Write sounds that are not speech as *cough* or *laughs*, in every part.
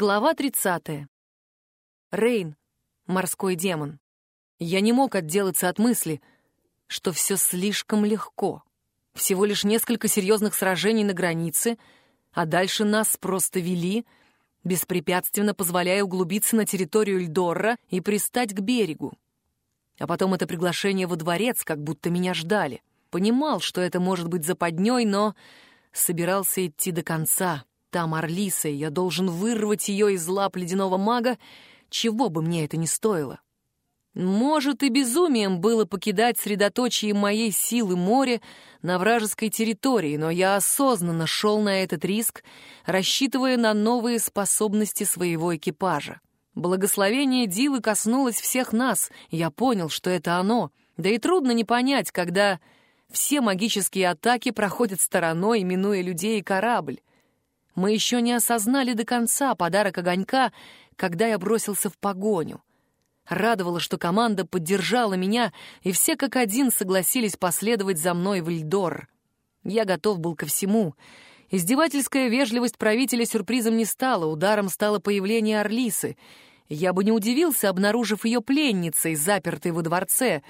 Глава 30. Рейн, морской демон. Я не мог отделаться от мысли, что все слишком легко. Всего лишь несколько серьезных сражений на границе, а дальше нас просто вели, беспрепятственно позволяя углубиться на территорию Эльдорра и пристать к берегу. А потом это приглашение во дворец, как будто меня ждали. Понимал, что это может быть западней, но собирался идти до конца — там Орлиса, и я должен вырвать ее из лап ледяного мага, чего бы мне это ни стоило. Может, и безумием было покидать средоточие моей силы море на вражеской территории, но я осознанно шел на этот риск, рассчитывая на новые способности своего экипажа. Благословение Дивы коснулось всех нас, я понял, что это оно. Да и трудно не понять, когда все магические атаки проходят стороной, минуя людей и корабль. Мы еще не осознали до конца подарок огонька, когда я бросился в погоню. Радовало, что команда поддержала меня, и все как один согласились последовать за мной в Эльдор. Я готов был ко всему. Издевательская вежливость правителя сюрпризом не стала, ударом стало появление Орлисы. Я бы не удивился, обнаружив ее пленницей, запертой во дворце,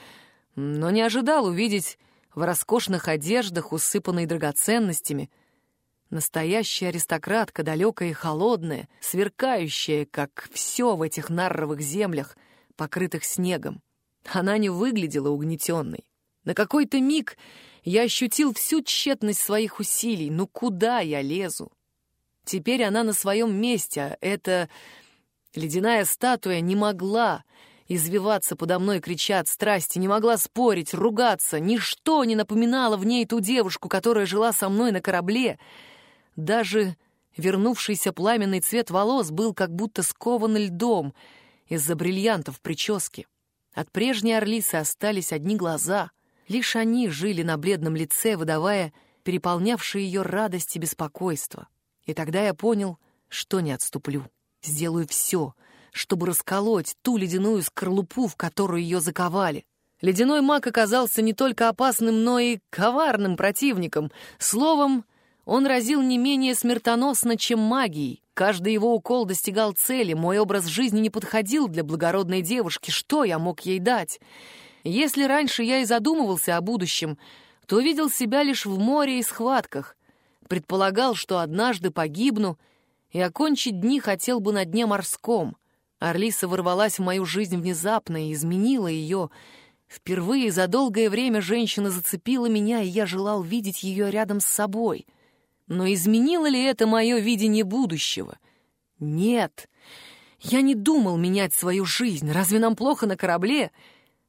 но не ожидал увидеть в роскошных одеждах, усыпанной драгоценностями — Настоящая аристократка, далекая и холодная, сверкающая, как все в этих нарровых землях, покрытых снегом. Она не выглядела угнетенной. На какой-то миг я ощутил всю тщетность своих усилий. Ну куда я лезу? Теперь она на своем месте, а эта ледяная статуя не могла извиваться подо мной, крича от страсти, не могла спорить, ругаться. Ничто не напоминало в ней ту девушку, которая жила со мной на корабле — даже вернувшийся пламенный цвет волос был как будто скован льдом из-за бриллиантов в прическе. От прежней Орлисы остались одни глаза. Лишь они жили на бледном лице, выдавая переполнявшие ее радость и беспокойство. И тогда я понял, что не отступлю. Сделаю все, чтобы расколоть ту ледяную скорлупу, в которую ее заковали. Ледяной маг оказался не только опасным, но и коварным противником. Словом, он разил не менее смертоносно, чем магией. Каждый его укол достигал цели, мой образ жизни не подходил для благородной девушки. Что я мог ей дать? Если раньше я и задумывался о будущем, то видел себя лишь в море и схватках. Предполагал, что однажды погибну, и окончить дни хотел бы на дне морском. Орлиса ворвалась в мою жизнь внезапно и изменила ее. Впервые за долгое время женщина зацепила меня, и я желал видеть ее рядом с собой — но изменило ли это мое видение будущего? Нет. Я не думал менять свою жизнь. Разве нам плохо на корабле?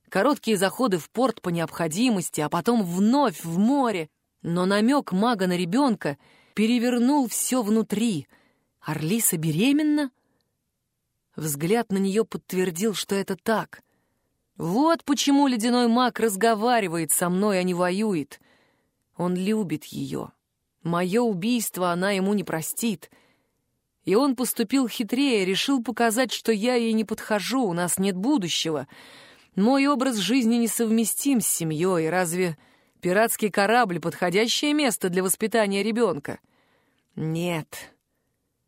Короткие заходы в порт по необходимости, а потом вновь в море. Но намек мага на ребенка перевернул все внутри. Орлиса беременна? Взгляд на нее подтвердил, что это так. Вот почему ледяной маг разговаривает со мной, а не воюет. Он любит ее. Мое убийство она ему не простит. И он поступил хитрее, решил показать, что я ей не подхожу, у нас нет будущего. Мой образ жизни несовместим с семьей, разве пиратский корабль — подходящее место для воспитания ребенка? Нет.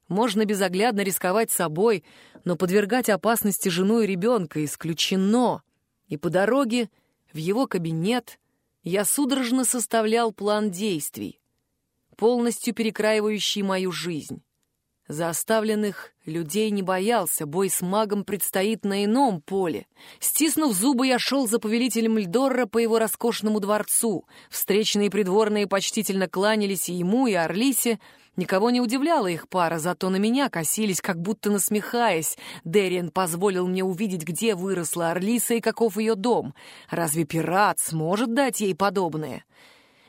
Можно безоглядно рисковать собой, но подвергать опасности жену и ребенка исключено. И по дороге в его кабинет я судорожно составлял план действий полностью перекраивающий мою жизнь. За оставленных людей не боялся, бой с магом предстоит на ином поле. Стиснув зубы, я шел за повелителем Льдорра по его роскошному дворцу. Встречные придворные почтительно кланялись и ему, и Орлисе. Никого не удивляла их пара, зато на меня косились, как будто насмехаясь. Дериан позволил мне увидеть, где выросла Орлиса и каков ее дом. Разве пират сможет дать ей подобное?»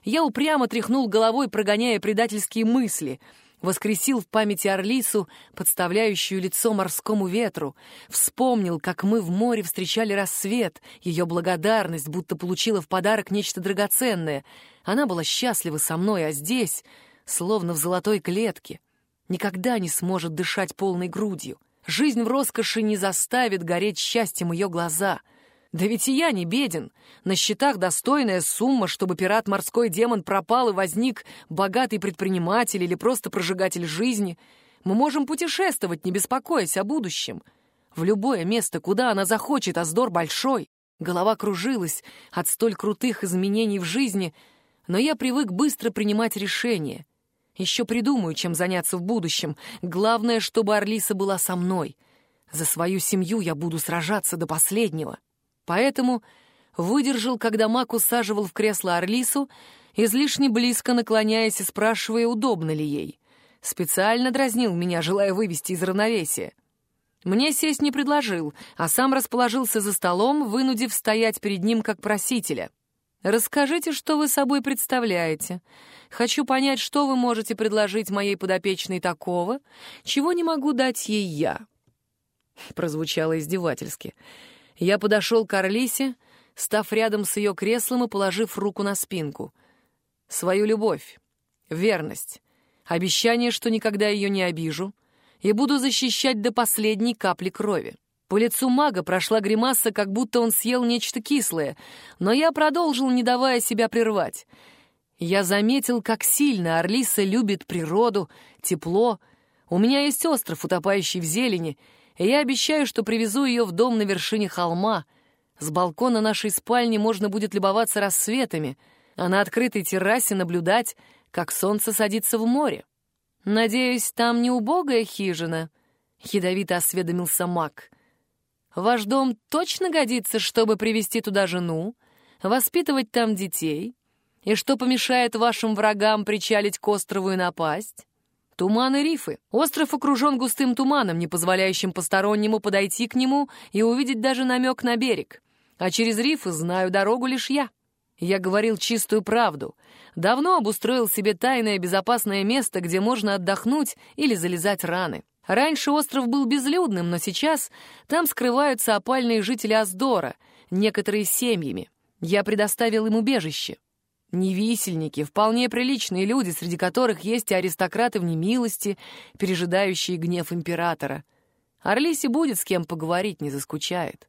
Я упрямо тряхнул головой, прогоняя предательские мысли. Воскресил в памяти Орлису, подставляющую лицо морскому ветру. Вспомнил, как мы в море встречали рассвет, ее благодарность, будто получила в подарок нечто драгоценное. Она была счастлива со мной, а здесь, словно в золотой клетке, никогда не сможет дышать полной грудью. Жизнь в роскоши не заставит гореть счастьем ее глаза — да ведь и я не беден. На счетах достойная сумма, чтобы пират-морской демон пропал и возник богатый предприниматель или просто прожигатель жизни. Мы можем путешествовать, не беспокоясь о будущем. В любое место, куда она захочет, Аздор большой. Голова кружилась от столь крутых изменений в жизни, но я привык быстро принимать решения. Еще придумаю, чем заняться в будущем. Главное, чтобы Орлиса была со мной. За свою семью я буду сражаться до последнего. Поэтому выдержал, когда Мак усаживал в кресло Орлису, излишне близко наклоняясь и спрашивая, удобно ли ей. Специально дразнил меня, желая вывести из равновесия. Мне сесть не предложил, а сам расположился за столом, вынудив стоять перед ним как просителя. «Расскажите, что вы собой представляете. Хочу понять, что вы можете предложить моей подопечной такого, чего не могу дать ей я». Прозвучало издевательски. Я подошел к Орлисе, став рядом с ее креслом и положив руку на спинку. Свою любовь, верность, обещание, что никогда ее не обижу, и буду защищать до последней капли крови. По лицу мага прошла гримаса, как будто он съел нечто кислое, но я продолжил, не давая себя прервать. Я заметил, как сильно Орлиса любит природу, тепло. У меня есть остров, утопающий в зелени, и я обещаю, что привезу ее в дом на вершине холма. С балкона нашей спальни можно будет любоваться рассветами, а на открытой террасе наблюдать, как солнце садится в море. «Надеюсь, там не убогая хижина?» — ядовито осведомился маг. «Ваш дом точно годится, чтобы привести туда жену, воспитывать там детей? И что помешает вашим врагам причалить к острову и напасть?» Туман и рифы. Остров окружен густым туманом, не позволяющим постороннему подойти к нему и увидеть даже намек на берег. А через рифы знаю дорогу лишь я. Я говорил чистую правду. Давно обустроил себе тайное безопасное место, где можно отдохнуть или залезать раны. Раньше остров был безлюдным, но сейчас там скрываются опальные жители Аздора, некоторые семьями. Я предоставил им убежище. Невисельники, вполне приличные люди, среди которых есть и аристократы в немилости, пережидающие гнев императора. Орлисе будет с кем поговорить, не заскучает.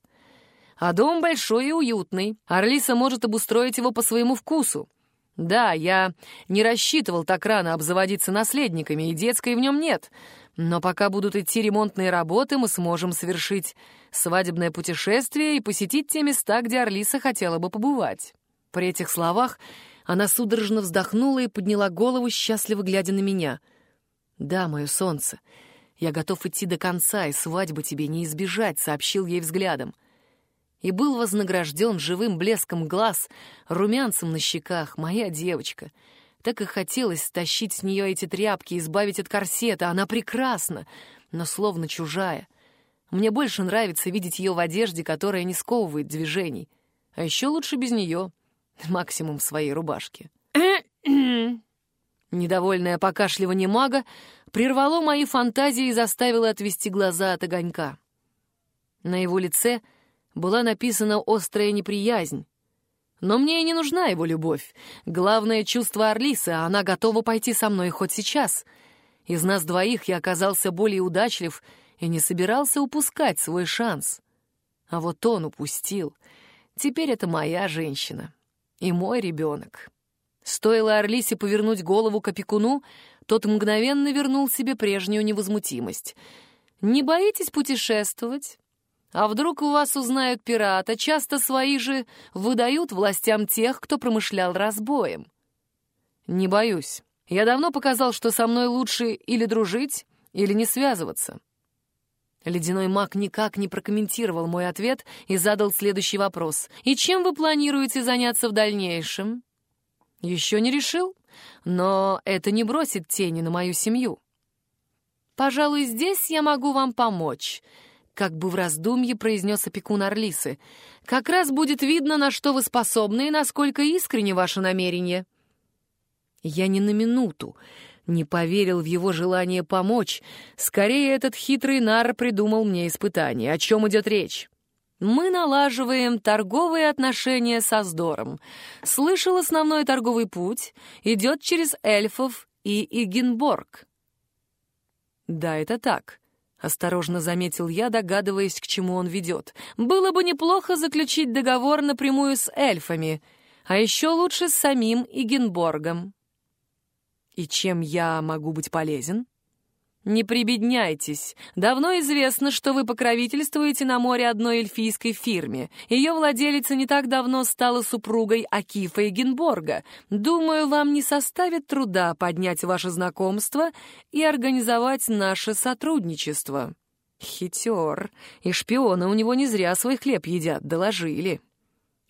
А дом большой и уютный. Орлиса может обустроить его по своему вкусу. Да, я не рассчитывал так рано обзаводиться наследниками, и детской в нем нет. Но пока будут идти ремонтные работы, мы сможем совершить свадебное путешествие и посетить те места, где Орлиса хотела бы побывать. При этих словах она судорожно вздохнула и подняла голову, счастливо глядя на меня. «Да, мое солнце, я готов идти до конца, и свадьбы тебе не избежать», — сообщил ей взглядом и был вознагражден живым блеском глаз, румянцем на щеках, моя девочка. Так и хотелось стащить с нее эти тряпки, избавить от корсета. Она прекрасна, но словно чужая. Мне больше нравится видеть ее в одежде, которая не сковывает движений. А еще лучше без нее, *laughs* максимум своей рубашке. *clears throat* Недовольное покашливание мага прервало мои фантазии и заставило отвести глаза от огонька. На его лице — была написана острая неприязнь. Но мне и не нужна его любовь. Главное — чувство Орлисы, а она готова пойти со мной хоть сейчас. Из нас двоих я оказался более удачлив и не собирался упускать свой шанс. А вот он упустил. Теперь это моя женщина и мой ребенок. Стоило Орлисе повернуть голову к опекуну, тот мгновенно вернул себе прежнюю невозмутимость. «Не боитесь путешествовать?» А вдруг у вас узнают пирата? Часто свои же выдают властям тех, кто промышлял разбоем. Не боюсь. Я давно показал, что со мной лучше или дружить, или не связываться. Ледяной маг никак не прокомментировал мой ответ и задал следующий вопрос. «И чем вы планируете заняться в дальнейшем?» «Еще не решил, но это не бросит тени на мою семью». «Пожалуй, здесь я могу вам помочь», как бы в раздумье произнес опекун Орлисы. «Как раз будет видно, на что вы способны и насколько искренне ваше намерение». Я ни на минуту не поверил в его желание помочь. Скорее, этот хитрый нар придумал мне испытание. О чем идет речь? Мы налаживаем торговые отношения со Здором. Слышал, основной торговый путь идет через эльфов и Игенборг. Да, это так. Осторожно заметил я, догадываясь, к чему он ведет. Было бы неплохо заключить договор напрямую с эльфами, а еще лучше с самим Игенборгом. И чем я могу быть полезен? «Не прибедняйтесь. Давно известно, что вы покровительствуете на море одной эльфийской фирме. Ее владелица не так давно стала супругой Акифа Эгенборга. Думаю, вам не составит труда поднять ваше знакомство и организовать наше сотрудничество». Хитер. И шпионы у него не зря свой хлеб едят, доложили.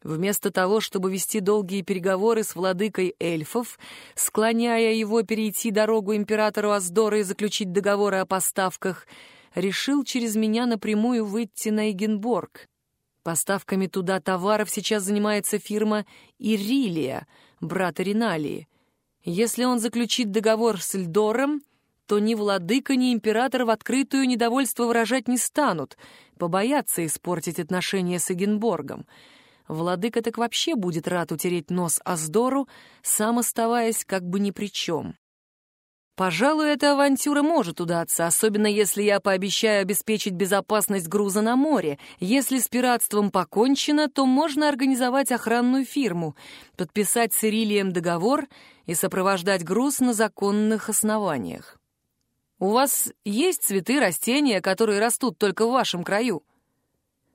Вместо того, чтобы вести долгие переговоры с владыкой эльфов, склоняя его перейти дорогу императору Аздора и заключить договоры о поставках, решил через меня напрямую выйти на Эгенборг. Поставками туда товаров сейчас занимается фирма «Ирилия», брата Риналии. Если он заключит договор с Эльдором, то ни владыка, ни император в открытую недовольство выражать не станут, побоятся испортить отношения с Эгенборгом — Владыка так вообще будет рад утереть нос Аздору, сам оставаясь как бы ни при чем. Пожалуй, эта авантюра может удаться, особенно если я пообещаю обеспечить безопасность груза на море. Если с пиратством покончено, то можно организовать охранную фирму, подписать с Ирилием договор и сопровождать груз на законных основаниях. У вас есть цветы, растения, которые растут только в вашем краю?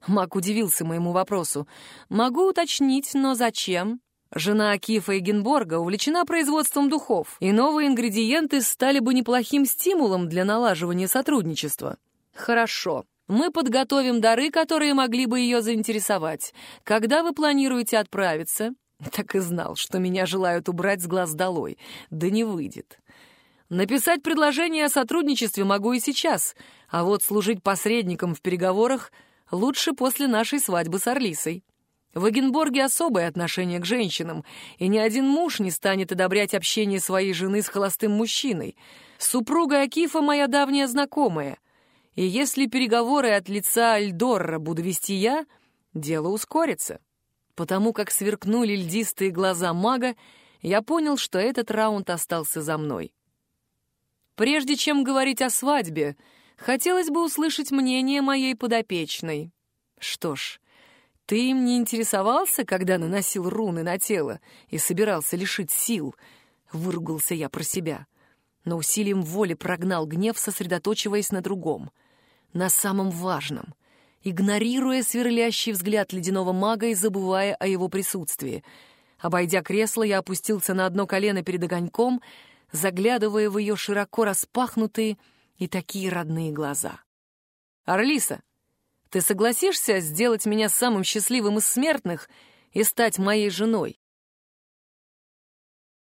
Мак удивился моему вопросу. «Могу уточнить, но зачем?» Жена Акифа Эгенборга увлечена производством духов, и новые ингредиенты стали бы неплохим стимулом для налаживания сотрудничества. «Хорошо. Мы подготовим дары, которые могли бы ее заинтересовать. Когда вы планируете отправиться?» Так и знал, что меня желают убрать с глаз долой. Да не выйдет. Написать предложение о сотрудничестве могу и сейчас, а вот служить посредником в переговорах — лучше после нашей свадьбы с Орлисой. В Эгенборге особое отношение к женщинам, и ни один муж не станет одобрять общение своей жены с холостым мужчиной. Супруга Акифа моя давняя знакомая. И если переговоры от лица Альдорра буду вести я, дело ускорится. Потому как сверкнули льдистые глаза мага, я понял, что этот раунд остался за мной. Прежде чем говорить о свадьбе, Хотелось бы услышать мнение моей подопечной. Что ж, ты им не интересовался, когда наносил руны на тело и собирался лишить сил? Выругался я про себя. Но усилием воли прогнал гнев, сосредоточиваясь на другом. На самом важном. Игнорируя сверлящий взгляд ледяного мага и забывая о его присутствии. Обойдя кресло, я опустился на одно колено перед огоньком, заглядывая в ее широко распахнутые, и такие родные глаза. «Орлиса, ты согласишься сделать меня самым счастливым из смертных и стать моей женой?»